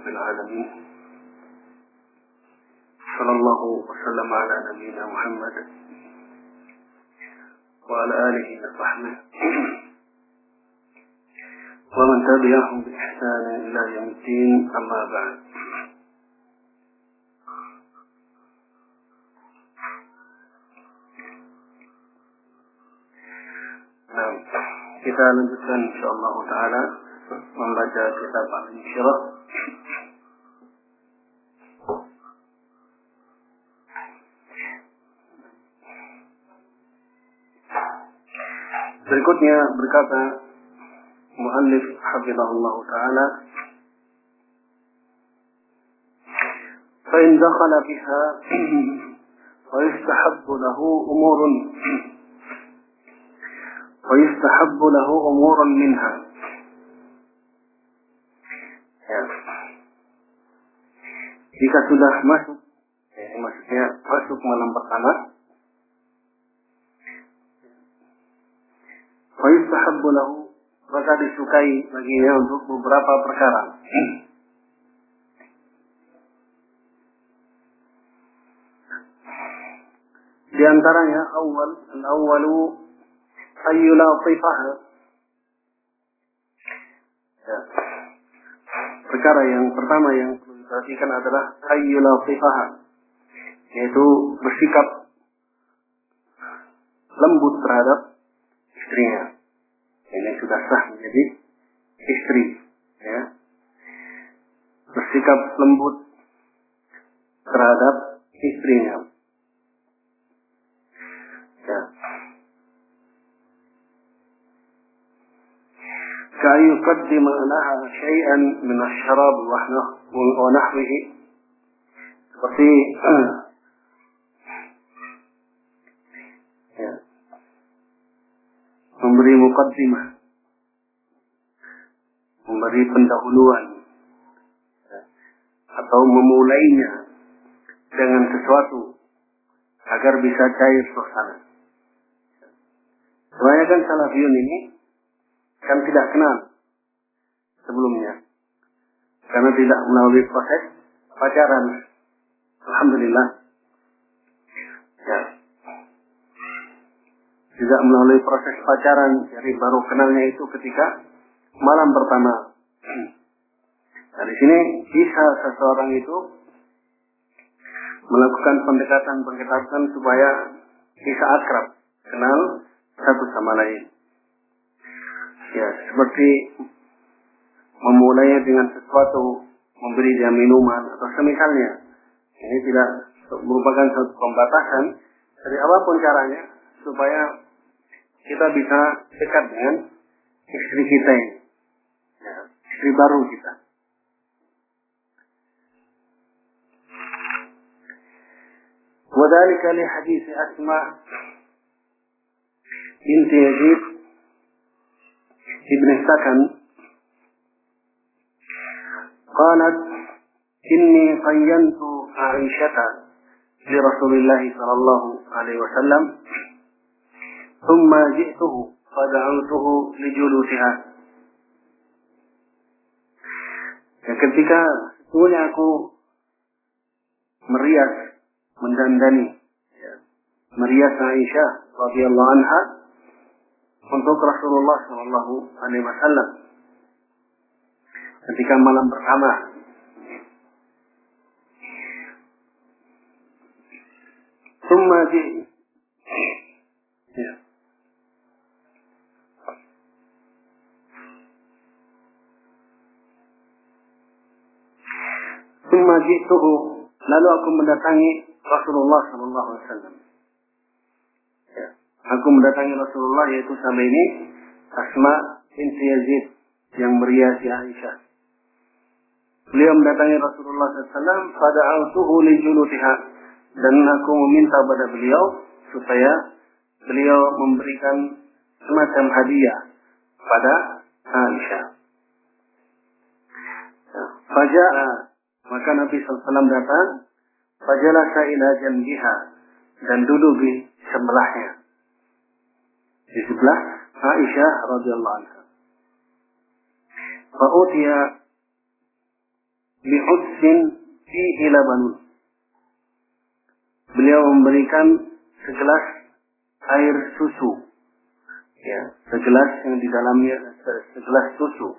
رب العالمين. صلى الله وسلم على نبينا محمد وعلى آله وصحبه. ومن تبعهم بإحسان إلى يوم الدين أما بعد. kita lanjutkan insyaallah taala membaca kitab Al-Insyirah Berikutnya berkata muallif hafizahullah taala فإن دخل بها ويستحب له أمور ويستحب له أمور منها ya. jika sudah masuk ya, maksudnya masuk malam pertama yuhibbulahu maka disukai baginya untuk beberapa perkara. Di antaranya awal, al-awwalu ayyulatifah. Ya. Perkara yang pertama yang perlu diperhatikan adalah ayyulatifah. Yaitu bersikap lembut terhadap istrinya ini sudah sah menjadi istri ya bersikap lembut terhadap istrinya ya كأن يقدم لها شيئا من الشراب ونحوه seperti mukaddimah memberi pendahuluan atau memulainya dengan sesuatu agar bisa cair suasana. Kebanyakan salafiyun ini kan tidak kenal sebelumnya karena tidak melalui proses pacaran. Alhamdulillah. Ya. Tidak melalui proses pacaran, jadi baru kenalnya itu ketika malam pertama. Nah, di sini bisa seseorang itu melakukan pendekatan-pendekatan supaya bisa akrab, kenal satu sama lain. Ya, seperti memulainya dengan sesuatu, memberi dia minuman atau semisalnya. Ini tidak merupakan satu pembatasan dari apa pun caranya supaya kita bisa dekat dengan istri kita ini. Ya, istri baru kita. وذلك لحديث أسماء بنت يزيد ابن السكن قالت إني قينت عائشة لرسول الله صلى الله عليه وسلم ثم جئته فدعوته لجلوسها ya, ketika sesungguhnya aku merias mendandani ya, merias Aisyah radhiyallahu anha untuk Rasulullah Shallallahu Alaihi Wasallam ketika malam pertama. Summa di Summa ji'tuhu lalu aku mendatangi Rasulullah Shallallahu Alaihi Wasallam. Ya. Aku mendatangi Rasulullah yaitu sama ini Asma binti Yazid yang meriasi Aisyah. Beliau mendatangi Rasulullah SAW pada autuhu li julutiha dan aku meminta pada beliau supaya beliau memberikan semacam hadiah pada Aisyah. Faja'a maka Nabi SAW datang fajalasa ila janbiha dan duduk di sebelahnya di sebelah Aisyah radhiyallahu anha. Fa'utiya bi'udsin fihi labanun. Beliau memberikan segelas air susu. Ya, segelas yang di dalamnya segelas susu.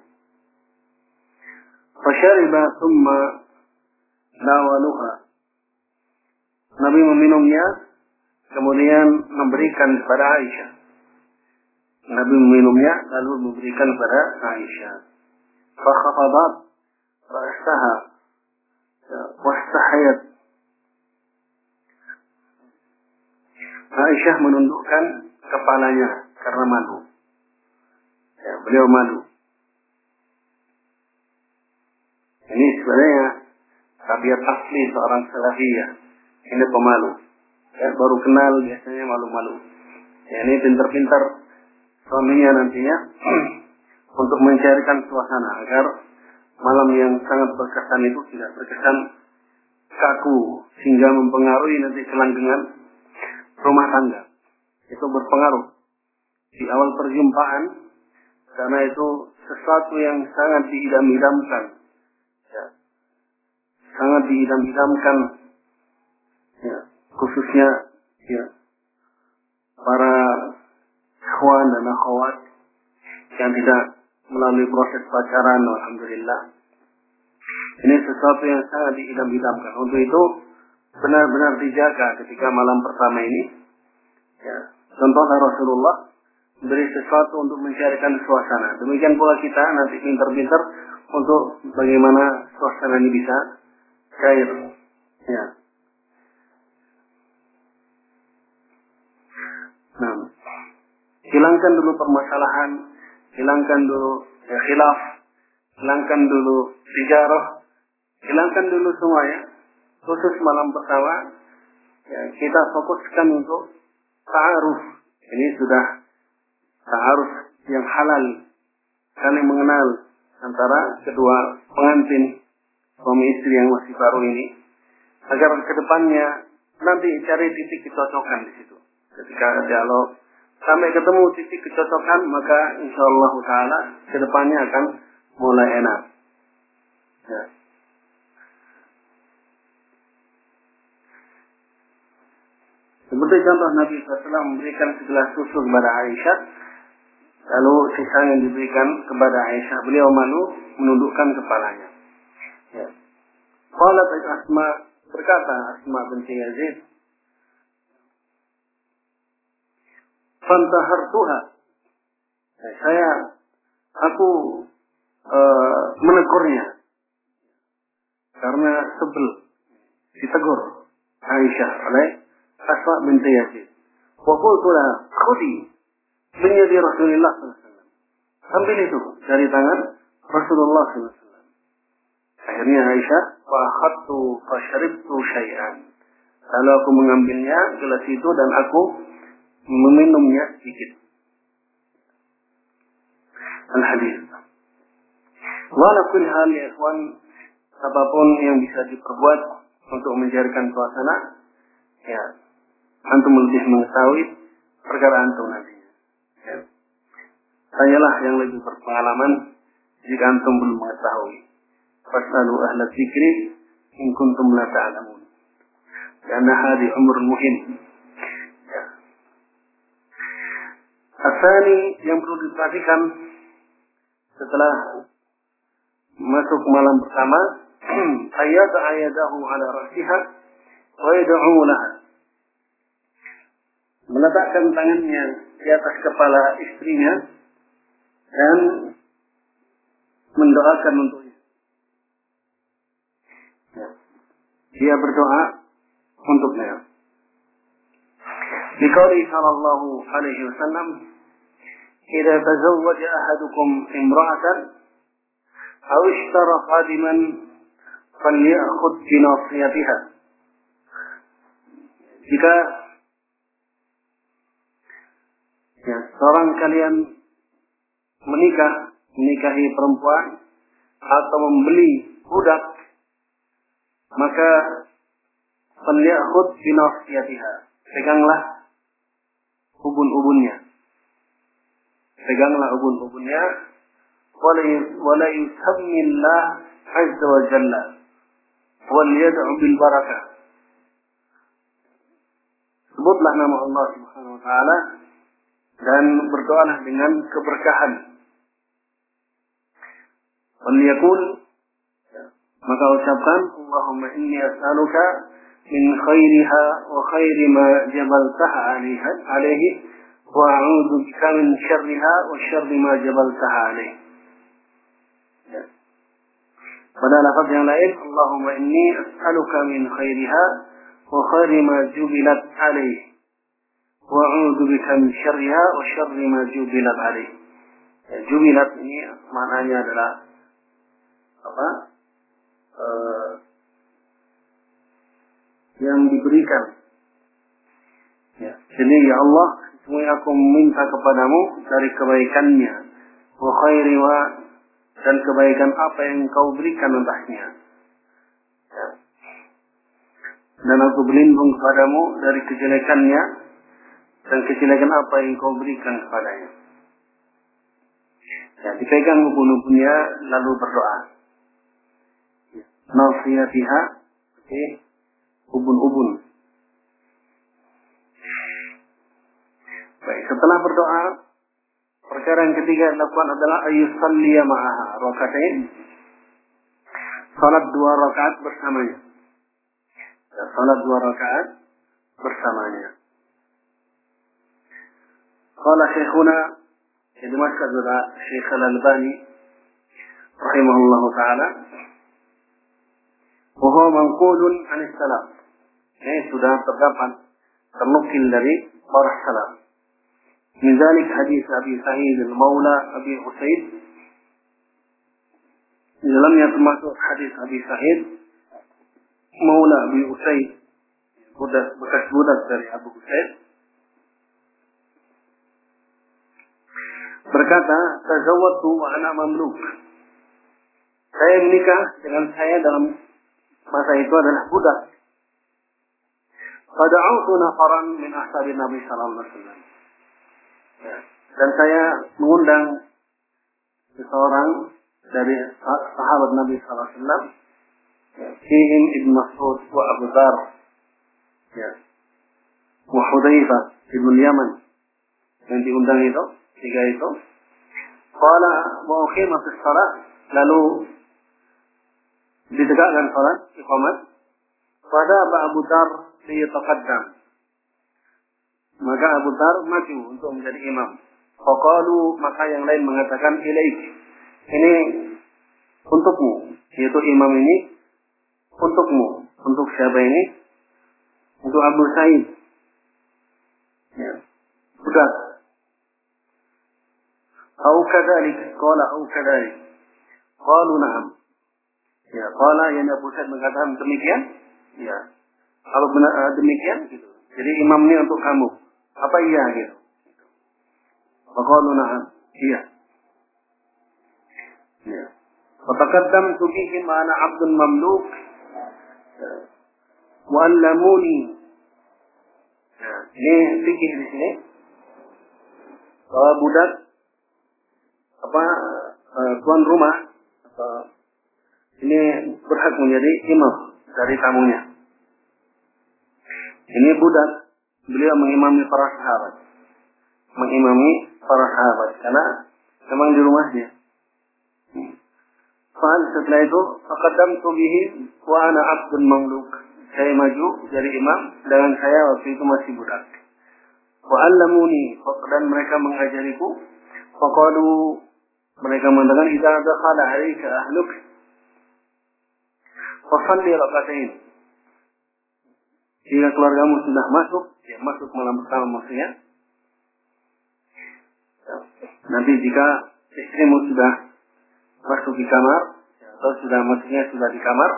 Fasyariba thumma nawaluha. Nabi meminumnya, kemudian memberikan kepada Aisyah. Nabi meminumnya, lalu memberikan kepada Aisyah. Fakhafadat ra'asaha wastahayat. Aisyah menundukkan kepalanya karena malu. Ya, beliau malu. Ini sebenarnya tabiat asli seorang salafiyah. Ini pemalu. Ya, baru kenal biasanya malu-malu. Ya, ini pintar-pintar suaminya nantinya untuk mencarikan suasana agar malam yang sangat berkesan itu tidak berkesan kaku sehingga mempengaruhi nanti kelanggengan rumah tangga. Itu berpengaruh di awal perjumpaan karena itu sesuatu yang sangat diidam-idamkan. Sangat diidam-idamkan ya. khususnya ya para ikhwan dan akhwat yang tidak melalui proses pacaran, alhamdulillah. Ini sesuatu yang sangat diidam-idamkan. Untuk itu benar-benar dijaga ketika malam pertama ini. Ya. Contohnya Rasulullah beri sesuatu untuk mencarikan suasana. Demikian pula kita nanti pintar-pintar untuk bagaimana suasana ini bisa cair. Ya. Nah, hilangkan dulu permasalahan, hilangkan dulu ya, khilaf, hilangkan dulu sejarah, hilangkan dulu semuanya. Khusus malam pertama, ya, kita fokuskan untuk ta'aruf. Ini sudah ta'aruf yang halal, saling mengenal antara kedua pengantin suami istri yang masih baru ini, agar ke depannya nanti cari titik kecocokan di situ. Ketika dialog sampai ketemu titik kecocokan, maka insya Allah Taala ke depannya akan mulai enak. Ya. Seperti contoh Nabi SAW memberikan segelas susu kepada Aisyah, lalu sisa yang diberikan kepada Aisyah, beliau malu menundukkan kepalanya. Qalat Asma berkata Asma binti Yazid, fantahartuha. Nah, saya aku uh, menegurnya karena sebel ditegur Aisyah oleh Asma binti Yazid. Wa qultu laha khudi min yadi Rasulullah SAW. Ambil itu dari tangan Rasulullah SAW. Akhirnya Aisyah wa akhadtu fa syaribtu syai'an. Lalu aku mengambilnya gelas itu dan aku meminumnya sedikit. Al-hadis. Walaupun hal ya ikhwan, apa pun yang bisa diperbuat untuk mencarikan suasana, ya, antum lebih mengetahui perkara antum nantinya. Ya. Tanyalah yang lebih berpengalaman jika antum belum mengetahui. Fasalu ahla zikri in kuntum la ta'lamun. Karena hari umur muhim. Asani yang perlu diperhatikan setelah masuk malam pertama, ayat ayatahu ala rasiha wa yad'u. Meletakkan tangannya di atas kepala istrinya dan mendoakan untuknya. Ya dia berdoa untuknya. Dikauli sallallahu alaihi wasallam, "Idza tazawwaja ahadukum imra'atan aw ishtara qadiman falyakhudh bi nasiyatiha." Jika ya, seorang kalian menikah, menikahi perempuan atau membeli budak maka falyakhud binasiyatiha. Peganglah ubun-ubunnya. Peganglah ubun-ubunnya. Wala yusammillah azza wa jalla. Wal. Sebutlah nama Allah subhanahu wa ta'ala dan berdoalah dengan keberkahan. Wal maka ucapkan Allahumma inni as'aluka min khairiha wa khairi ma jabaltaha alaihi wa a'udzu bika min syarriha wa syarri ma jabaltaha alaihi. Pada lafaz yang lain, Allahumma inni as'aluka min khairiha wa khairi ma jubilat alaihi wa a'udzu bika min syarriha wa syarri ma jubilat alaihi. Ya, jubilat ini maknanya adalah apa? Uh, yang diberikan. Ya. Jadi ya Allah, semua aku meminta kepadamu dari kebaikannya. Wa khairi wa dan kebaikan apa yang kau berikan untuknya. Ya. Dan aku berlindung kepadamu dari kejelekannya dan kejelekan apa yang kau berikan kepadanya. Ya, dipegang ubun-ubunnya lalu berdoa. Ya. Nasiyatiha, okay. ubun-ubun. Baik, setelah berdoa, perkara yang ketiga yang dilakukan adalah ayusalliya ma'aha rakatain. Salat dua rakaat bersamanya. Ya, salat dua rakaat bersamanya. Qala Syekhuna jadi masyarakat adalah Syekh Al-Albani rahimahullah taala maqulun anis salaf. Ini sudah terdapat termukil dari para salaf. Min dzalik hadis Abi Sa'id al-Maula Abi Usaid. Di dalamnya termasuk hadis Abi Sa'id Maula Abi Usaid. Budak, bekas budak dari Abu Usaid. Berkata, Tazawwatu wa anak mamluk. Saya menikah dengan saya dalam masa itu adalah budak Fada'utu nafaran min ahsabi Nabi sallallahu alaihi wasallam Ya. Dan saya mengundang seseorang dari sahabat Nabi SAW. Ya. Fihim Ibn Mas'ud wa Abu Dhar. Ya. Wa Hudayfa Ibn Yaman. Yang diundang itu, tiga itu. Qala wa uqimat salat lalu ditegakkan salat iqamat pada Abu Dhar liyataqaddam maka Abu Dhar maju untuk menjadi imam. Faqalu maka yang lain mengatakan ilaik. Ini untukmu, yaitu imam ini untukmu. Untuk siapa ini? Untuk Abu Sa'id. Ya. Budak. Au kadalik, qala au kadalik. Qalu na'am. Ya, qala yang Abu Sa'id mengatakan demikian? Ya. Kalau benar demikian gitu. Jadi imam ini untuk kamu. Apa iya gitu? Faqalu na'am. Iya. Ya. Fataqaddamtu bihim ana 'abdun mamluk wa 'allamuni. Ya. Ini fikih di sini. Bahwa budak apa uh, tuan rumah apa ini berhak menjadi imam dari tamunya. Ini budak beliau mengimami para sahabat. Mengimami para sahabat karena memang di rumahnya. Fahal setelah itu Fakadam tubihi wa ana abdun mamluk. Saya maju dari imam dengan saya waktu itu masih budak. Wa allamuni dan mereka mengajariku. Faqalu mereka mengatakan idza dakhala alayka ahluk fasalli rakaatain. Jika keluargamu sudah masuk, ya masuk malam pertama maksudnya. Nanti jika istrimu sudah masuk di kamar, atau sudah maksudnya sudah di kamar,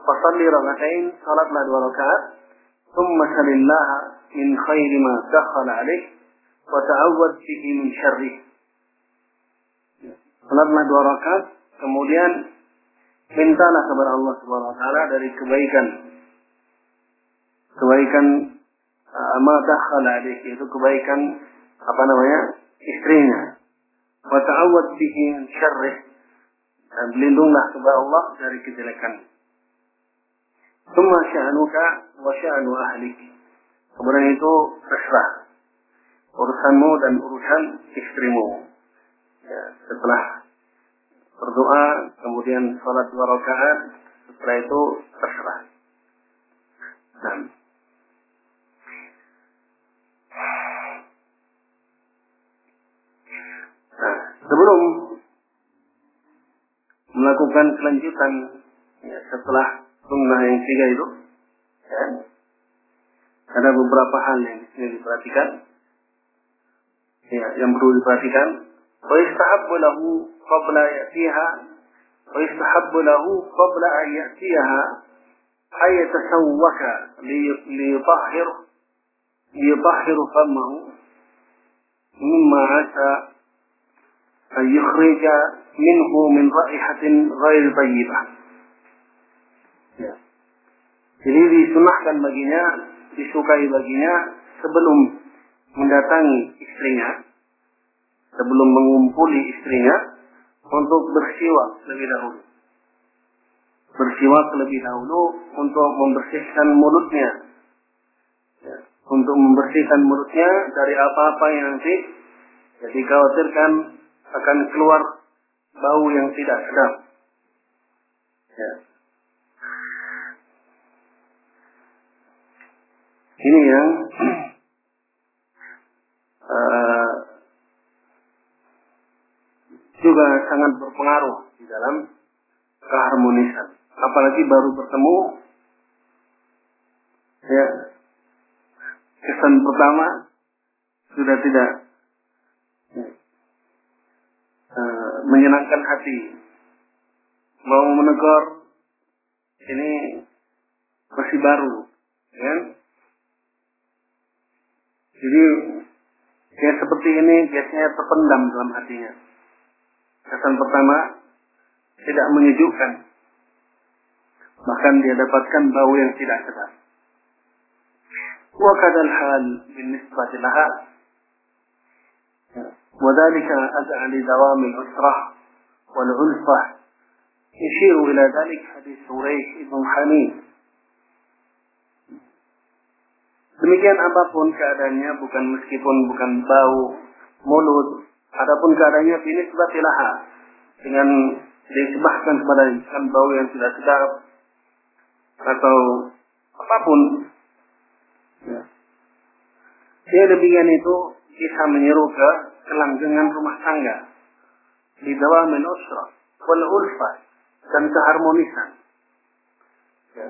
fasalli rakaatain, salatlah dua rakaat, thumma salillah min khairi ma dakhala alaih, wa ta'awwad bihi min syarrih. Salatlah dua rakaat, kemudian mintalah kepada Allah Subhanahu wa taala dari kebaikan kebaikan uh, ma dakhala itu kebaikan apa namanya istrinya wa ta'awwad bihi min dan berlindunglah kepada Allah dari kejelekan. Semua sya'nuka wa sya'nu ahlik. Kemudian itu terserah urusanmu dan urusan istrimu. Ya, setelah berdoa, kemudian sholat dua rakaat, setelah itu terserah. Nah, nah sebelum melakukan kelanjutan ya, setelah sunnah yang tiga itu, ya, ada beberapa hal yang di sini diperhatikan, ya, yang perlu diperhatikan. Wa istahabbu lahu qabla ya'tiha wa istahabbu lahu qabla an ya'tiha ay yatasawwaka liyutahhir liyutahhir famahu mimma asa an yukhrija minhu min raihatin ghair tayyibah. Ya. Jadi disunahkan baginya, disukai baginya sebelum mendatangi istrinya, sebelum mengumpuli istrinya untuk bersiwak lebih dahulu. Bersiwak lebih dahulu untuk membersihkan mulutnya. Ya. Untuk membersihkan mulutnya dari apa-apa yang nanti ya, dikhawatirkan akan keluar bau yang tidak sedap. Ya. Ini yang uh, juga sangat berpengaruh di dalam keharmonisan. Apalagi baru bertemu, ya kesan pertama sudah tidak uh, menyenangkan hati. Mau menegur ini masih baru, kan? Jadi yang seperti ini biasanya terpendam dalam hatinya. Kesan pertama tidak menyejukkan. Bahkan dia dapatkan bau yang tidak sedap. وكذا الحال بالنسبة لها وذلك أدعى لدوام الأسرة والألفة يشير إلى ذلك حديث سريح بن حميد Demikian apapun keadaannya, bukan meskipun bukan bau mulut, adapun keadaannya ini sebatilaha dengan disebahkan kepada dengan bau yang tidak sedap atau apa pun. Ya. Dia demikian itu bisa menyeru ke kelanggengan rumah tangga di dalam usra wal ulfa dan keharmonisan. Ya.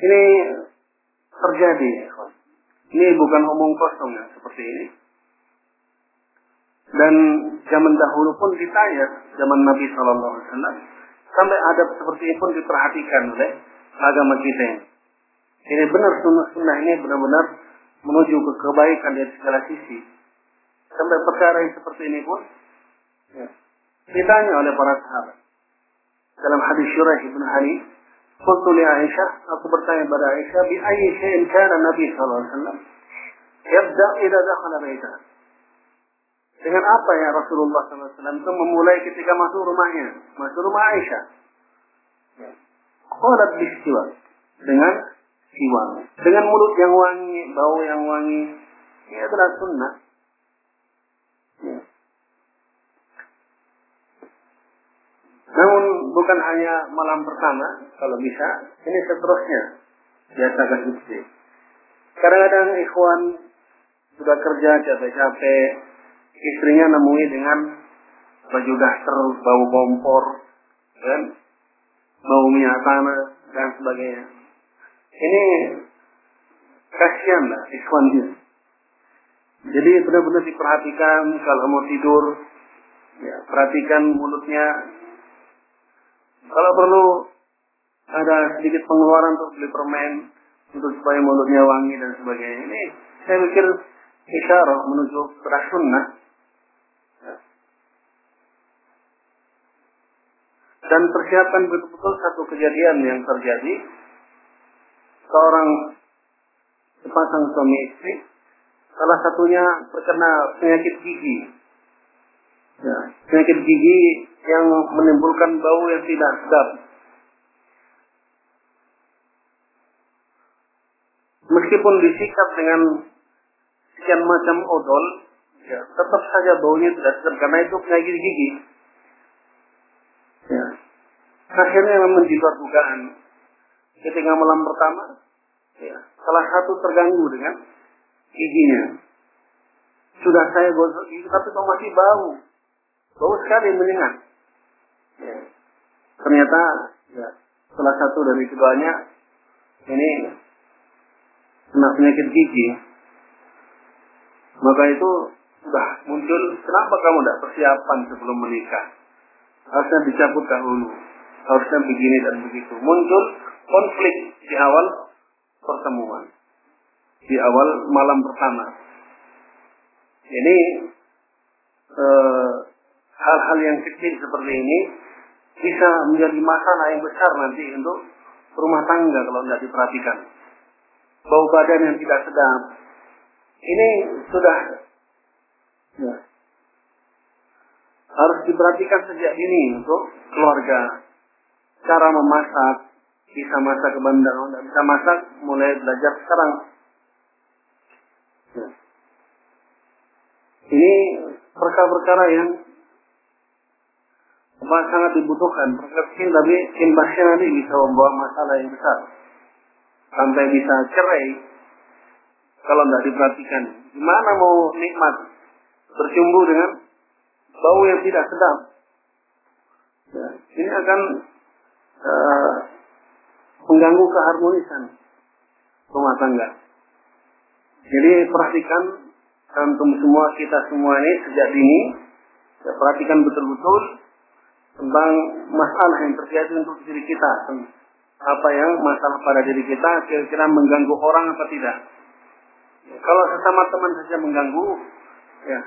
Ini terjadi. Ini bukan omong kosong ya, seperti ini. Dan zaman dahulu pun ditanya, zaman Nabi Shallallahu Alaihi Wasallam, sampai adab seperti ini pun diperhatikan oleh agama kita ini. Benar sunnah-sunnah ini benar-benar menuju ke kebaikan dari segala sisi. Sampai perkara yang seperti ini pun ya, ditanya oleh para sahabat. Dalam hadis Syurah ibn Hani, Qultu li Aisyah, aku bertanya pada Aisyah, bi ayyi syai'in kana Nabi sallallahu alaihi wasallam yabda idza dakhala baitah. Dengan apa ya Rasulullah SAW itu memulai ketika masuk rumahnya, masuk rumah Aisyah. Qalat bisiwak dengan siwak, dengan mulut yang wangi, bau yang wangi. Ini adalah sunnah. Namun bukan hanya malam pertama, kalau bisa, ini seterusnya. Biasakan istri. Kadang-kadang ikhwan sudah kerja capek-capek, istrinya nemui dengan baju daster, bau kompor, kan? bau minyak tanah, dan sebagainya. Ini kasihan lah ikhwan ini. Jadi benar-benar diperhatikan kalau mau tidur, ya, perhatikan mulutnya kalau perlu ada sedikit pengeluaran untuk beli permen untuk supaya mulutnya wangi dan sebagainya. Ini saya pikir isyarat menuju ke sunnah. Dan persiapan betul-betul satu kejadian yang terjadi. Seorang sepasang suami istri Salah satunya terkena penyakit gigi. Ya, penyakit gigi yang menimbulkan bau yang tidak sedap. Meskipun disikat dengan sekian macam odol, ya, tetap saja baunya tidak sedap karena itu penyakit gigi. Ya. Akhirnya memang luar dugaan. Ketika malam pertama, ya, salah satu terganggu dengan giginya. Sudah saya gosok gigi, tapi kok masih bau. Bau sekali menyengat. Ya. Ternyata ya, salah satu dari keduanya ini kena penyakit gigi. Maka itu sudah muncul, kenapa kamu tidak persiapan sebelum menikah? Harusnya dicabut dahulu. Harusnya begini dan begitu. Muncul konflik di awal pertemuan. Di awal malam pertama. Ini hal-hal yang kecil seperti ini bisa menjadi masalah yang besar nanti untuk rumah tangga kalau tidak diperhatikan. Bau badan yang tidak sedap. Ini sudah ya, harus diperhatikan sejak dini untuk keluarga. Cara memasak, bisa masak ke bandar, tidak bisa masak, mulai belajar sekarang. Ya. Ini perkara-perkara yang sangat dibutuhkan. Perkara tapi imbasnya nanti bisa membawa masalah yang besar. Sampai bisa cerai kalau tidak diperhatikan. Gimana mau nikmat bercumbu dengan bau yang tidak sedap? Ya, ini akan uh, mengganggu keharmonisan rumah tangga. Jadi perhatikan antum semua kita semua ini sejak dini ya, perhatikan betul-betul tentang masalah yang terjadi untuk diri kita apa yang masalah pada diri kita kira-kira mengganggu orang atau tidak. Kalau sesama teman saja mengganggu ya.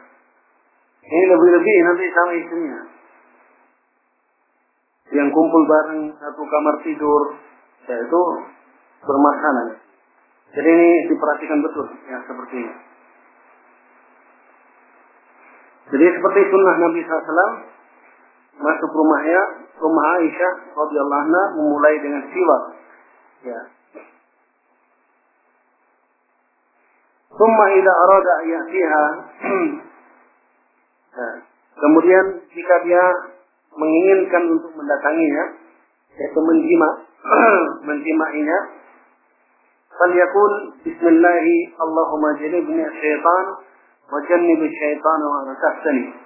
Ini lebih-lebih nanti sama istrinya. Yang kumpul bareng satu kamar tidur ya itu bermasalah. Jadi ini diperhatikan betul ya seperti ini. Jadi seperti sunnah Nabi SAW masuk rumahnya, rumah Aisyah radhiyallahu anha memulai dengan siwak. Ya. Thumma idza arada ya'tiha nah, kemudian jika dia menginginkan untuk mendatanginya yaitu menjima menjimainya falyakul bismillah Allahumma janibni syaitan wa jannib syaitan wa razaqtani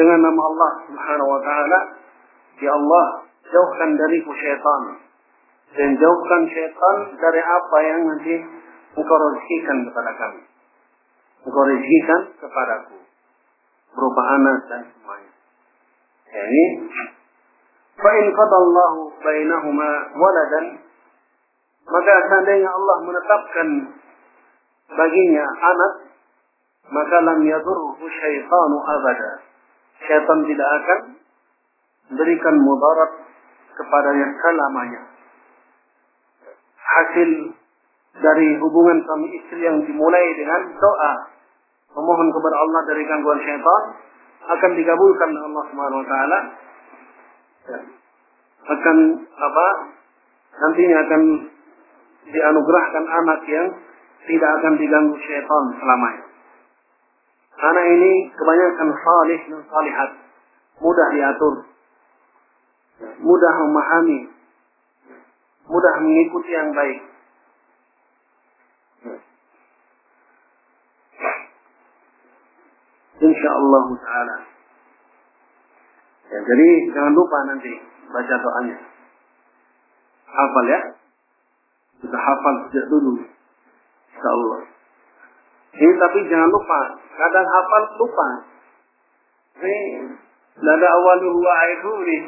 dengan nama Allah Subhanahu wa taala ya Allah jauhkan dariku syaitan. Dan jauhkan syaitan dari apa yang nanti engkau rezekikan kepada kami. Engkau rezekikan kepadaku. Berupa anak dan semuanya. Ya, ini. Fa'in qadallahu bainahuma waladan maka seandainya Allah menetapkan baginya anak maka lam yadurhu syaitanu abada syaitan tidak akan memberikan mudarat kepadanya selamanya. Hasil dari hubungan suami istri yang dimulai dengan doa memohon kepada Allah dari gangguan syaitan akan dikabulkan oleh Allah Subhanahu wa taala. Akan apa? Nantinya akan dianugerahkan anak yang tidak akan diganggu syaitan selamanya. Anak ini kebanyakan salih dan salihat, mudah diatur, mudah memahami, mudah mengikuti yang baik. Insya Allah Taala. Ya, jadi jangan lupa nanti baca doanya. Hafal ya. Kita hafal sejak dulu. Insya Allah. Ini tapi jangan lupa. Kadang hafal lupa. Ini tidak ada awal wa akhiru nih.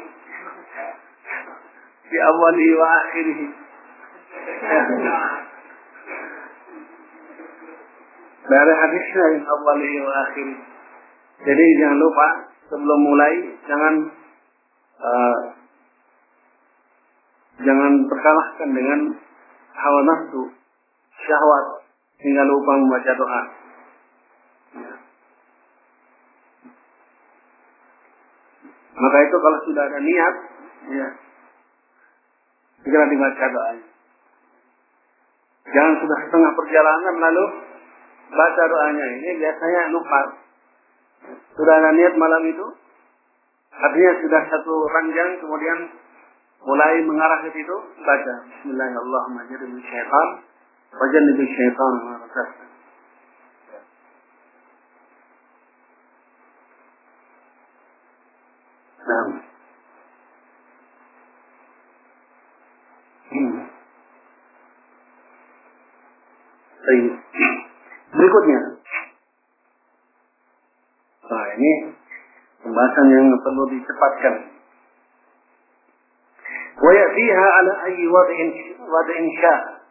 Di awal wa akhirih. Dari hadisnya yang awal wa akhirih. Jadi jangan lupa sebelum mulai jangan uh, jangan terkalahkan dengan hawa nafsu, syahwat, hingga lupa membaca doa. Ya. Maka itu kalau sudah ada niat, ya, segera dibaca doanya. Jangan sudah setengah perjalanan lalu baca doanya. Ini biasanya lupa. Sudah ada niat malam itu, artinya sudah satu ranjang, kemudian mulai mengarah ke situ, baca Bismillahirrahmanirrahim. Wajannibi syaitan ma Nah. Hmm. Berikutnya. Nah, ini pembahasan yang perlu dicepatkan. ويأتيها على أي وضع وضع شاء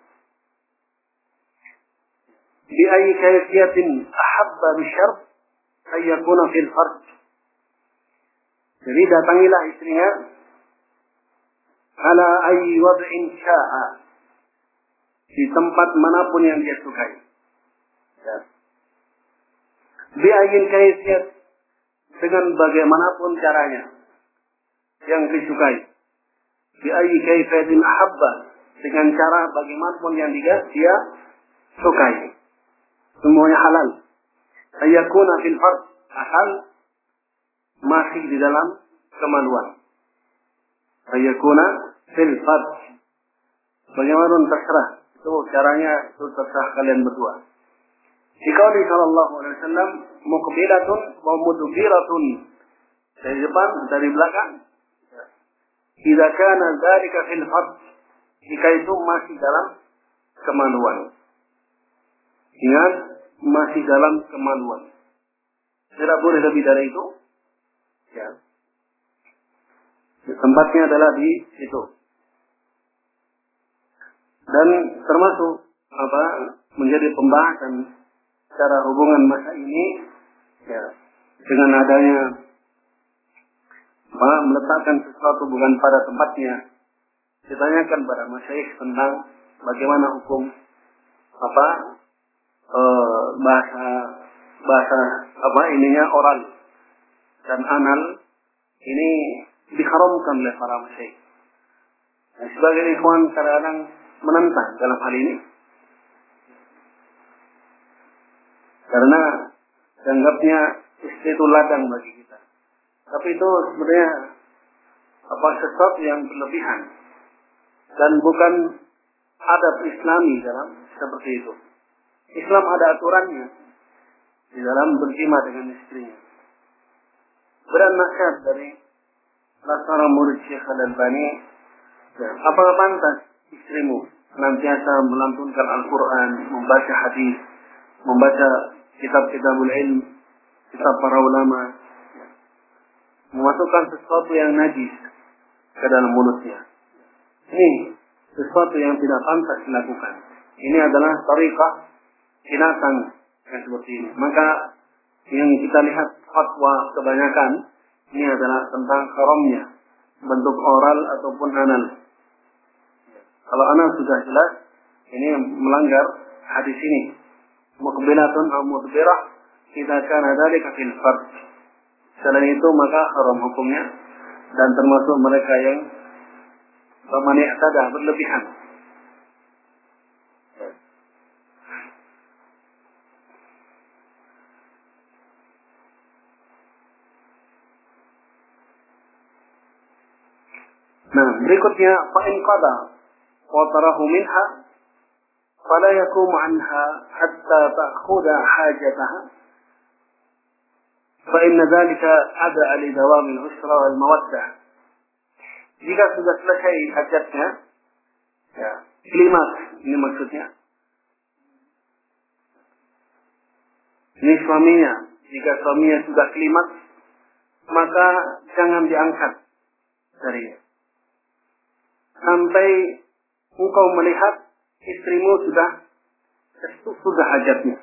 بأي كيفية أحب بشرط أن يكون في الفرج Jadi datangilah istrinya ala ayyi wad'in sya'a di tempat manapun yang dia sukai. Ya. Bi ayyin kaifiyat dengan bagaimanapun caranya yang disukai. Bi ayyi kaifiyatin ahabba dengan cara bagaimanapun yang dia dia sukai. Semuanya halal. Ayakuna fil fard asal masih di dalam kemaluan. Ayakuna fil fard. Bagaimana terserah. Itu caranya itu terserah kalian berdua. Dikauli sallallahu alaihi wasallam muqbilatun wa mudbiratun. Dari depan, dari belakang. Jika kana dzalika fil fard. Jika itu masih dalam kemaluan. Ingat, masih dalam kemaluan. Tidak boleh lebih dari itu. Ya. Tempatnya adalah di situ. Dan termasuk apa menjadi pembahasan cara hubungan masa ini ya dengan adanya apa meletakkan sesuatu bukan pada tempatnya ditanyakan pada masyaikh tentang bagaimana hukum apa e, bahasa bahasa apa ininya oral dan anal ini diharamkan oleh para masyaikh. Nah, sebagai ikhwan kadang-kadang menentang dalam hal ini. Karena dianggapnya istri itu ladang bagi kita. Tapi itu sebenarnya apa sesuatu yang berlebihan dan bukan adab Islami dalam seperti itu. Islam ada aturannya di dalam berjima dengan istrinya. Beran nasihat dari Laksana murid Syekh Al-Albani ya, apakah pantas istrimu senantiasa melantunkan Al-Quran, membaca hadis, membaca kitab-kitabul ilm, kitab para ulama, memasukkan sesuatu yang najis ke dalam mulutnya. Ini sesuatu yang tidak pantas dilakukan. Ini adalah tariqah binatang yang seperti ini. Maka yang kita lihat fatwa kebanyakan ini adalah tentang haramnya bentuk oral ataupun anal. Kalau anal sudah jelas, ini melanggar hadis ini. Mukbilatun atau mudbirah kita akan ada di kafil fard. Selain itu maka haram hukumnya dan termasuk mereka yang pemani tada berlebihan. Nah, berikutnya fa'in qada wa tarahu minha fala yakum anha hatta ta'khudha hajataha fa inna dhalika ada li dawam al-usra wal mawaddah. Jika sudah selesai hajatnya, ya, klimat ini maksudnya. Ini suaminya, jika suaminya sudah klimat, maka jangan diangkat darinya sampai engkau melihat istrimu sudah sudah hajatnya.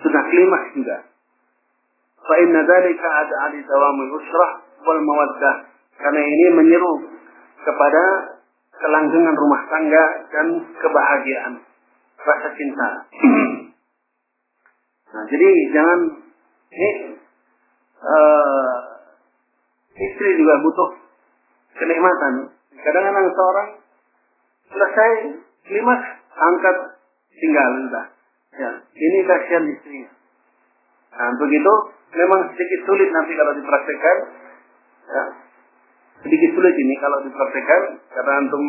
Sudah klimaks juga. Fa inna dzalika ada li dawamul usrah wal mawaddah. Karena ini menyeru kepada kelanggengan rumah tangga dan kebahagiaan, rasa cinta. nah, jadi jangan ini uh, istri juga butuh kenikmatan. Kadang-kadang seorang selesai lima angkat tinggal sudah. Ya, ini kasihan istrinya. Nah, begitu memang sedikit sulit nanti kalau dipraktekkan. Ya, sedikit sulit ini kalau dipraktekkan karena antum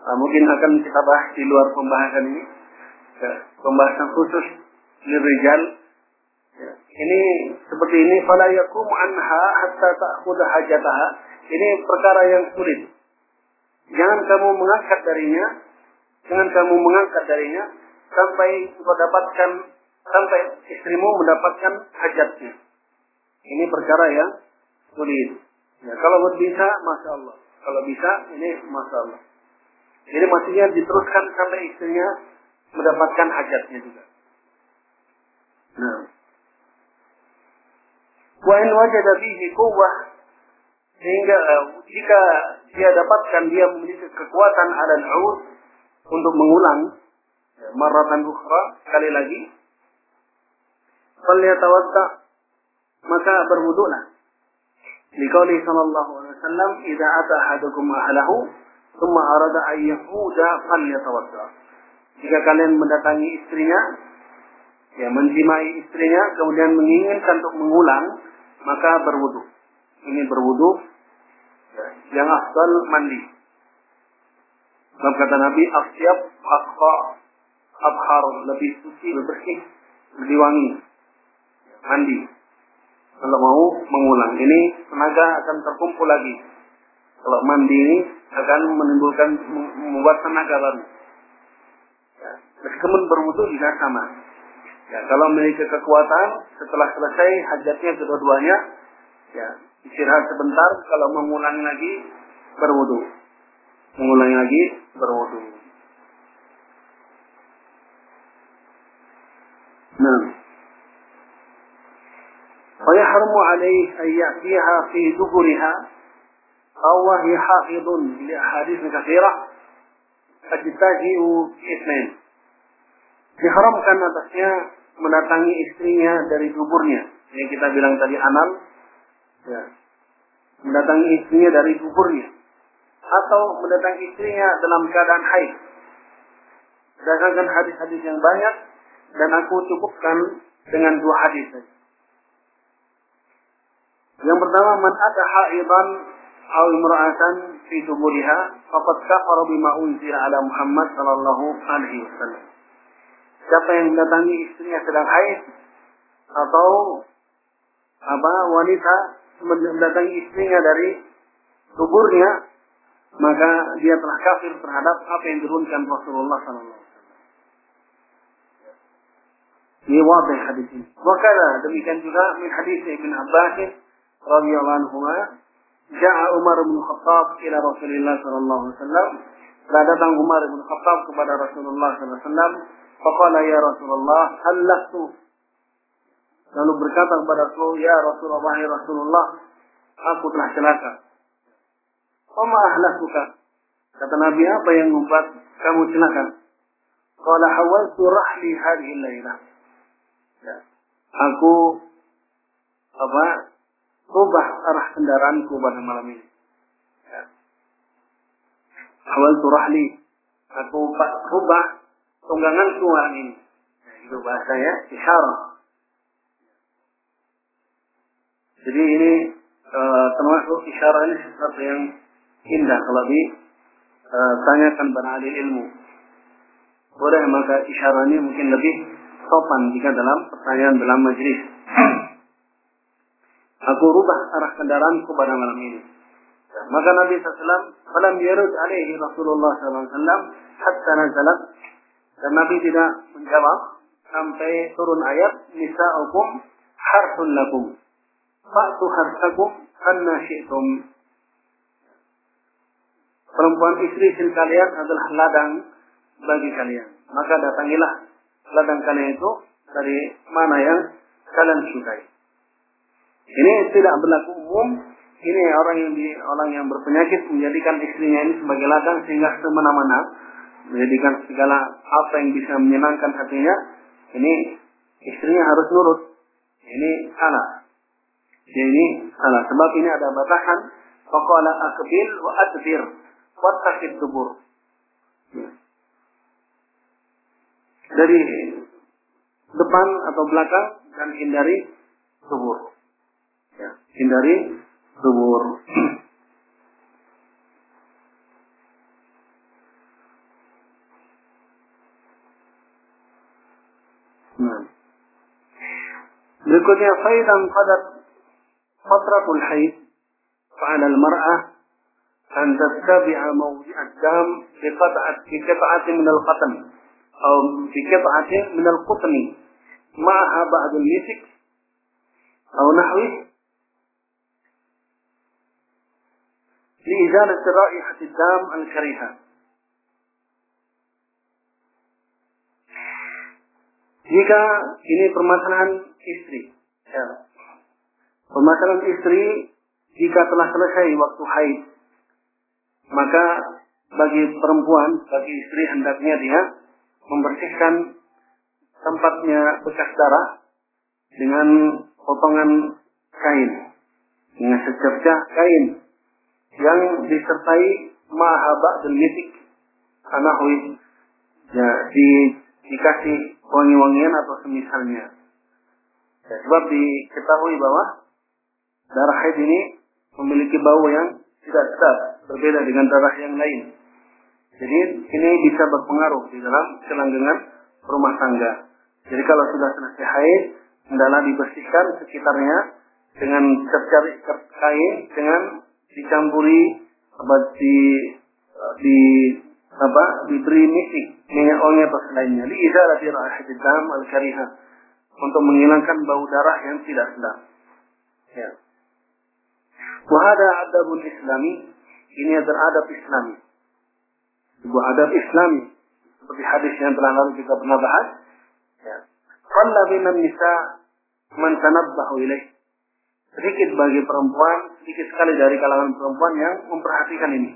uh, mungkin akan kita bahas di luar pembahasan ini. Ya, pembahasan khusus lirijal. Ini seperti ini fala yakum anha hatta ta'khudha hajataha. Ini perkara yang sulit. Jangan kamu mengangkat darinya, jangan kamu mengangkat darinya sampai mendapatkan sampai istrimu mendapatkan hajatnya. Ini perkara yang sulit. Ya, kalau bisa, masya Allah. Kalau bisa, ini masya Allah. Jadi maksudnya diteruskan sampai istrinya mendapatkan hajatnya juga. Nah. In wajada fihi quwwah. Sehingga uh, jika dia dapatkan dia memiliki kekuatan ada ud untuk mengulang ya, maratan ukhra sekali lagi falyatawadda maka berwudulah liqauli sallallahu alaihi wasallam idza ata ahadukum ahlahu thumma arada an yahuda falyatawadda jika kalian mendatangi istrinya ya menjimai istrinya kemudian menginginkan untuk mengulang maka berwudu ini berwudu ya, yang afdal mandi dalam kata Nabi afsyab aqqa abhar lebih suci lebih bersih lebih wangi mandi. Kalau mau mengulang ini tenaga akan terkumpul lagi. Kalau mandi ini akan menimbulkan membuat tenaga baru. Ya. Meskipun berwudu juga sama. Ya, kalau memiliki kekuatan setelah selesai hajatnya kedua-duanya, ya istirahat sebentar. Kalau mengulang lagi berwudu, mengulang lagi berwudu. Nah. ويحرم عليه أن يأتيها في دبرها أو وهي حافظ لأحاديث كثيرة تجتهئ باثنين diharamkan atasnya mendatangi istrinya dari duburnya yang kita bilang tadi anal ya. mendatangi istrinya dari duburnya atau mendatangi istrinya dalam keadaan haid. Berdasarkan hadis-hadis yang banyak dan aku cukupkan dengan dua hadis saja. Yang pertama, man ada haidan aw imra'atan fi duburiha faqad kafara bima unzila ala Muhammad sallallahu alaihi wasallam. Siapa yang mendatangi istrinya sedang haid atau apa wanita mendatangi istrinya dari tuburnya maka dia telah kafir terhadap apa yang diturunkan Rasulullah wasallam. Ini wabah hadis ini. Maka demikian juga min hadis Ibn Abbas radhiyallahu anhu Ja'a Umar bin Khattab ila Rasulullah sallallahu alaihi wasallam. Telah datang Umar bin Khattab kepada Rasulullah wasallam. Faqala ya Rasulullah, halaktu. Lalu berkata kepada Rasul, ya Rasulullah, ya Rasulullah, aku telah celaka. Oma ahlasuka. Kata Nabi, apa yang membuat kamu celaka? Qala hawaltu rahli hadhihi lailah. Ya. Aku apa rubah arah kendaraanku pada malam ini. Ya. Awal turahli, aku rubah tungganganku malam ini. Nah, itu bahasanya isyarat. Jadi ini uh, termasuk isyarat ini sesuatu yang indah kalau ditanyakan uh, pada ahli ilmu. Boleh maka isyarat ini mungkin lebih sopan jika dalam pertanyaan dalam majlis. Aku rubah arah kendaraanku pada malam ini. Maka Nabi SAW, Falam yarud alaihi Rasulullah SAW, hatta nazalat. Dan Nabi tidak menjawab sampai turun ayat, Nisa'ukum harsun lakum. Fa'tu harsakum anna syi'tum. Perempuan istri istri kalian adalah ladang bagi kalian. Maka datangilah ladang kalian itu dari mana yang kalian sukai. Ini tidak berlaku umum ini orang yang di, orang yang berpenyakit menjadikan istrinya ini sebagai ladang sehingga semena-mena menjadikan segala apa yang bisa menyenangkan hatinya. Ini istrinya harus nurut. Ini salah. Ini salah. Sebab ini ada batasan. Faqala akbil wa adbir. Wattaqid dubur. Dari depan atau belakang dan hindari dubur. Ya. hindari dubur Nah. Berikutnya faidan qadat fatratul haid fa'ala al-mar'ah an tattabi'a mawdi'a ad-dam bi qat'at bi qat'atin min al-qatn aw bi qat'atin min al-qutn ma'aha ba'd لإزالة رائحة الدم الكريهة Jika ini permasalahan istri, ya. permasalahan istri jika telah selesai waktu haid, maka bagi perempuan, bagi istri hendaknya dia membersihkan tempatnya bekas darah dengan potongan kain, dengan secercah kain yang disertai mahabak dan mitik anahwi ya, di, dikasih wangi-wangian atau semisalnya. Ya, sebab diketahui bahwa darah haid ini memiliki bau yang tidak sedap, berbeda dengan darah yang lain. Jadi ini bisa berpengaruh di dalam kelanggengan rumah tangga. Jadi kalau sudah selesai haid, hendaklah dibersihkan sekitarnya dengan tercari kain dengan dicampuri apa di di apa diberi misi minyak wangi atau selainnya li izalati raihatil dam al kariha untuk menghilangkan bau darah yang tidak sedap. Ya. Wahada adabul islami ini adalah adab islami. Sebuah adab islami seperti hadis yang telah lalu kita pernah bahas. Ya. Qalla nisa man tanabbahu ilaih. Sedikit bagi perempuan, sedikit sekali dari kalangan perempuan yang memperhatikan ini.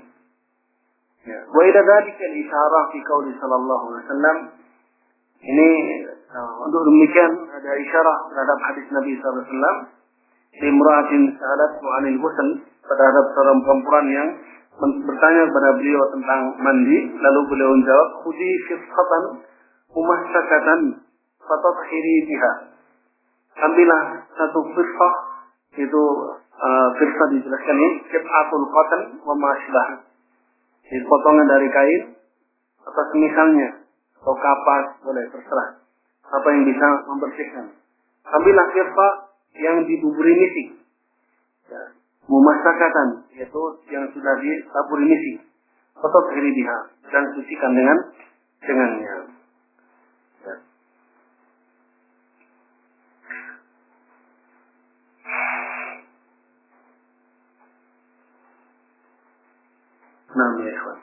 Ya. Wa ila dzalika al-isyarah fi qauli sallallahu alaihi wasallam ini uh, untuk demikian ada isyarah terhadap hadis Nabi sallallahu alaihi wasallam Imra'atin sa'alat anil ghusl terhadap seorang perempuan yang bertanya kepada beliau tentang mandi lalu beliau menjawab khudi fitfatan umassakatan fatathiri biha ambillah satu firqah itu uh, dijelaskan ini kit'atul qatan wa jadi potongan dari kain atau semisalnya atau kapas boleh terserah apa yang bisa membersihkan. Ambillah firqa yang dibuburi misi. Ya. Mumasakatan yaitu yang sudah ditaburi misi. Atau diha dan sucikan dengan dengannya. نعم يا إخوان.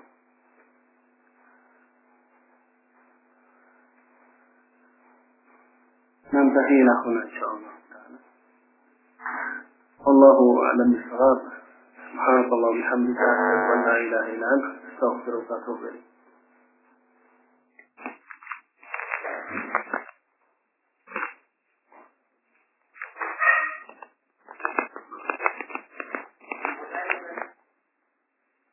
ننتهي إلى هنا إن شاء الله تعالى. والله أعلم بالصواب. سبحانك اللهم وبحمدك أشهد أن لا إله إلا أنت أستغفرك وأتوب إليك.